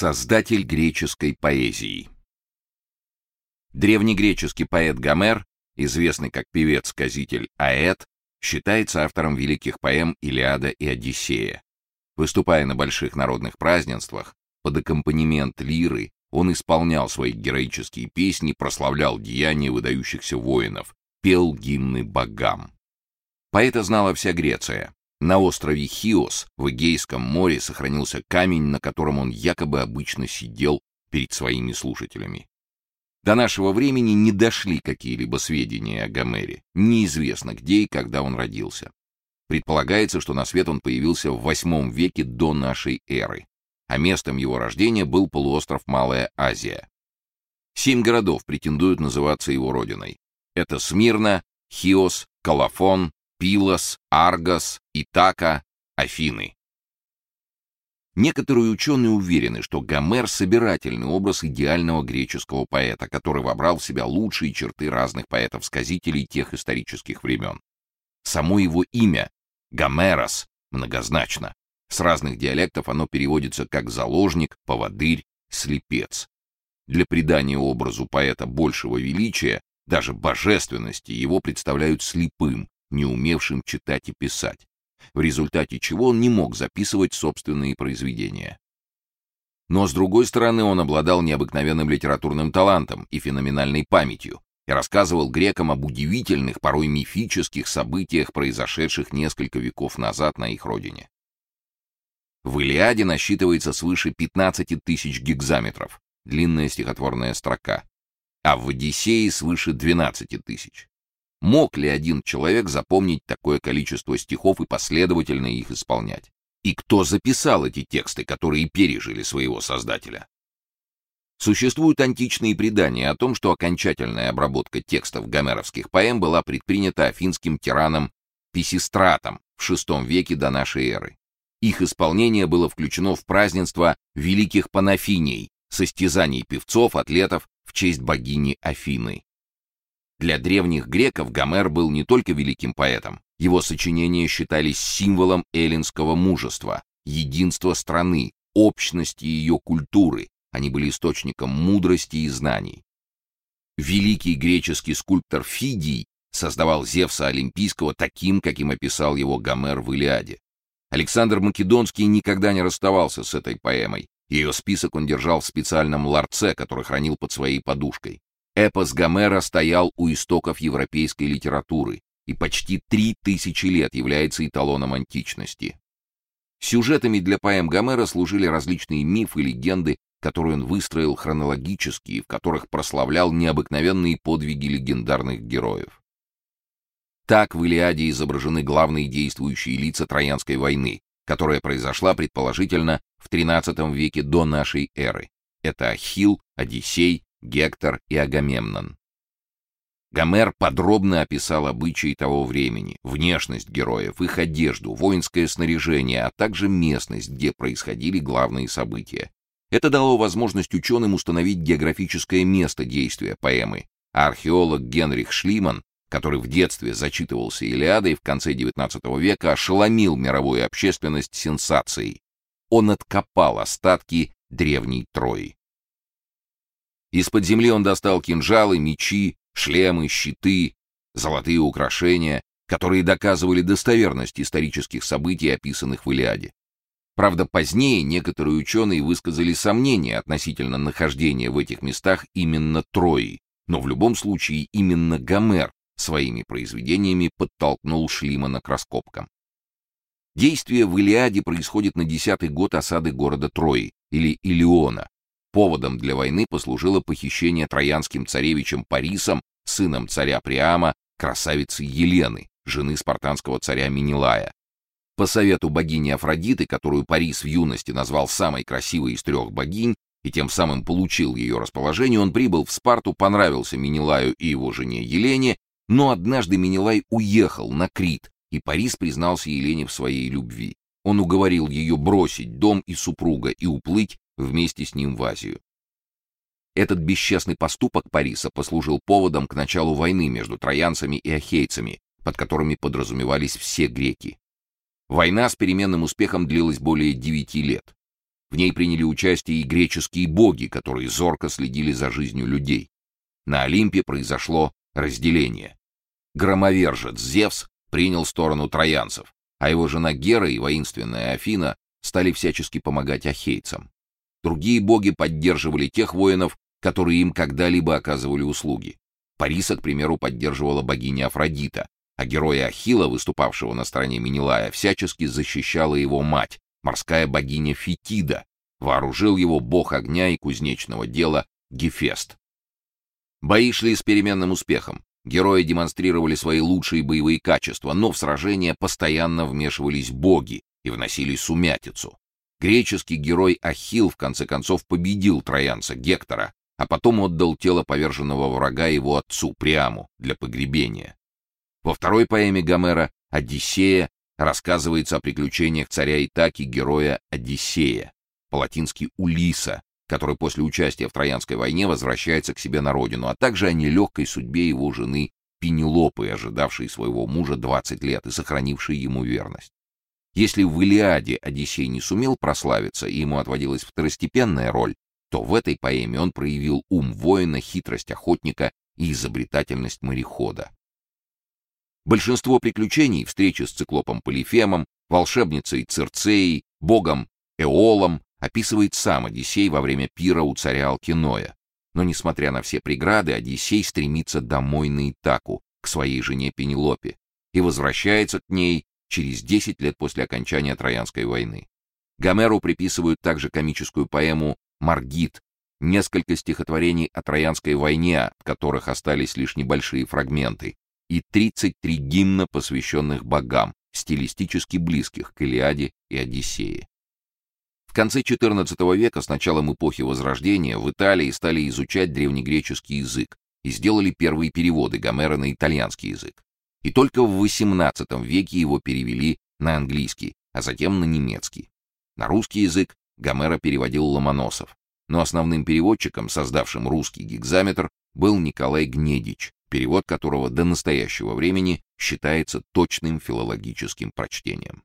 Создатель греческой поэзии Древнегреческий поэт Гомер, известный как певец-сказитель Аэт, считается автором великих поэм «Илиада» и «Одиссея». Выступая на больших народных празднествах, под аккомпанемент лиры он исполнял свои героические песни, прославлял деяния выдающихся воинов, пел гимны богам. Поэта знала вся Греция. На острове Хиос в Эгейском море сохранился камень, на котором он якобы обычно сидел перед своими слушателями. До нашего времени не дошли какие-либо сведения о Гомере. Неизвестно, где и когда он родился. Предполагается, что на свет он появился в VIII веке до нашей эры, а местом его рождения был полуостров Малая Азия. Семь городов претендуют называться его родиной. Это Смирна, Хиос, Колофон, Пилос, Аргос, Итака, Афины. Некоторые ученые уверены, что Гомер — собирательный образ идеального греческого поэта, который вобрал в себя лучшие черты разных поэтов-сказителей тех исторических времен. Само его имя — Гомерос — многозначно. С разных диалектов оно переводится как «заложник», «поводырь», «слепец». Для придания образу поэта большего величия, даже божественности, его представляют слепым, не умевшим читать и писать, в результате чего он не мог записывать собственные произведения. Но, с другой стороны, он обладал необыкновенным литературным талантом и феноменальной памятью и рассказывал грекам об удивительных, порой мифических событиях, произошедших несколько веков назад на их родине. В «Илиаде» насчитывается свыше 15 тысяч гигзаметров, длинная стихотворная строка, а в «Одиссее» свыше 12 тысяч. Мог ли один человек запомнить такое количество стихов и последовательно их исполнять? И кто записал эти тексты, которые пережили своего создателя? Существуют античные предания о том, что окончательная обработка текстов гомеровских поэм была предпринята афинским тираном Писистратом в VI веке до нашей эры. Их исполнение было включено в празднество великих панафиней, состязаний певцов, атлетов в честь богини Афины. Для древних греков Гомер был не только великим поэтом, его сочинения считались символом эллинского мужества, единства страны, общности ее культуры, они были источником мудрости и знаний. Великий греческий скульптор Фидий создавал Зевса Олимпийского таким, каким описал его Гомер в Илиаде. Александр Македонский никогда не расставался с этой поэмой. Ее список он держал в специальном ларце, который хранил под своей подушкой. Эпос Гомера стоял у истоков европейской литературы и почти три тысячи лет является эталоном античности. Сюжетами для поэм Гомера служили различные мифы и легенды, которые он выстроил хронологически и в которых прославлял необыкновенные подвиги легендарных героев. Так в Илиаде изображены главные действующие лица Троянской войны, которая произошла предположительно в XIII веке до нашей эры. Это Ахилл, Одиссей, Гектор и Агамемнон. Гомер подробно описал обычаи того времени, внешность героев, их одежду, воинское снаряжение, а также местность, где происходили главные события. Это дало возможность ученым установить географическое место действия поэмы, а археолог Генрих Шлиман, который в детстве зачитывался Илиадой в конце XIX века, ошеломил мировую общественность сенсацией. Он откопал остатки древней Трои. Из-под земли он достал кинжалы, мечи, шлемы, щиты, золотые украшения, которые доказывали достоверность исторических событий, описанных в Илиаде. Правда, позднее некоторые ученые высказали сомнения относительно нахождения в этих местах именно Трои, но в любом случае именно Гомер своими произведениями подтолкнул Шлимана к раскопкам. Действие в Илиаде происходит на десятый год осады города Трои, или Илиона, Поводом для войны послужило похищение троянским царевичем Парисом, сыном царя Приама, красавицы Елены, жены спартанского царя Менелая. По совету богини Афродиты, которую Парис в юности назвал самой красивой из трех богинь, и тем самым получил ее расположение, он прибыл в Спарту, понравился Менелаю и его жене Елене, но однажды Менелай уехал на Крит, и Парис признался Елене в своей любви. Он уговорил ее бросить дом и супруга и уплыть вместе с ним в Азию. Этот бесчестный поступок Париса послужил поводом к началу войны между троянцами и ахейцами, под которыми подразумевались все греки. Война с переменным успехом длилась более девяти лет. В ней приняли участие и греческие боги, которые зорко следили за жизнью людей. На Олимпе произошло разделение. Громовержец Зевс принял сторону троянцев, а его жена Гера и воинственная Афина стали всячески помогать ахейцам. Другие боги поддерживали тех воинов, которые им когда-либо оказывали услуги. Париса, к примеру, поддерживала богиня Афродита, а героя Ахилла, выступавшего на стороне Менелая, всячески защищала его мать, морская богиня Фетида, вооружил его бог огня и кузнечного дела Гефест. Бои шли с переменным успехом. Герои демонстрировали свои лучшие боевые качества, но в сражения постоянно вмешивались боги и вносили сумятицу. Греческий герой Ахилл в конце концов победил троянца Гектора, а потом отдал тело поверженного врага его отцу Приаму для погребения. Во второй поэме Гомера «Одиссея» рассказывается о приключениях царя Итаки героя Одиссея, по-латински Улиса, который после участия в Троянской войне возвращается к себе на родину, а также о нелегкой судьбе его жены Пенелопы, ожидавшей своего мужа 20 лет и сохранившей ему верность. Если в Илиаде Одиссей не сумел прославиться и ему отводилась второстепенная роль, то в этой поэме он проявил ум воина, хитрость охотника и изобретательность морехода. Большинство приключений, встречи с циклопом Полифемом, волшебницей Цирцеей, богом Эолом, описывает сам Одиссей во время пира у царя Алкиноя. Но, несмотря на все преграды, Одиссей стремится домой на Итаку, к своей жене Пенелопе, и возвращается к ней через 10 лет после окончания Троянской войны. Гомеру приписывают также комическую поэму «Маргит», несколько стихотворений о Троянской войне, от которых остались лишь небольшие фрагменты, и 33 гимна, посвященных богам, стилистически близких к Илиаде и Одиссее. В конце XIV века, с началом эпохи Возрождения, в Италии стали изучать древнегреческий язык и сделали первые переводы Гомера на итальянский язык. И только в XVIII веке его перевели на английский, а затем на немецкий. На русский язык Гомера переводил Ломоносов, но основным переводчиком, создавшим русский гигзаметр, был Николай Гнедич, перевод которого до настоящего времени считается точным филологическим прочтением.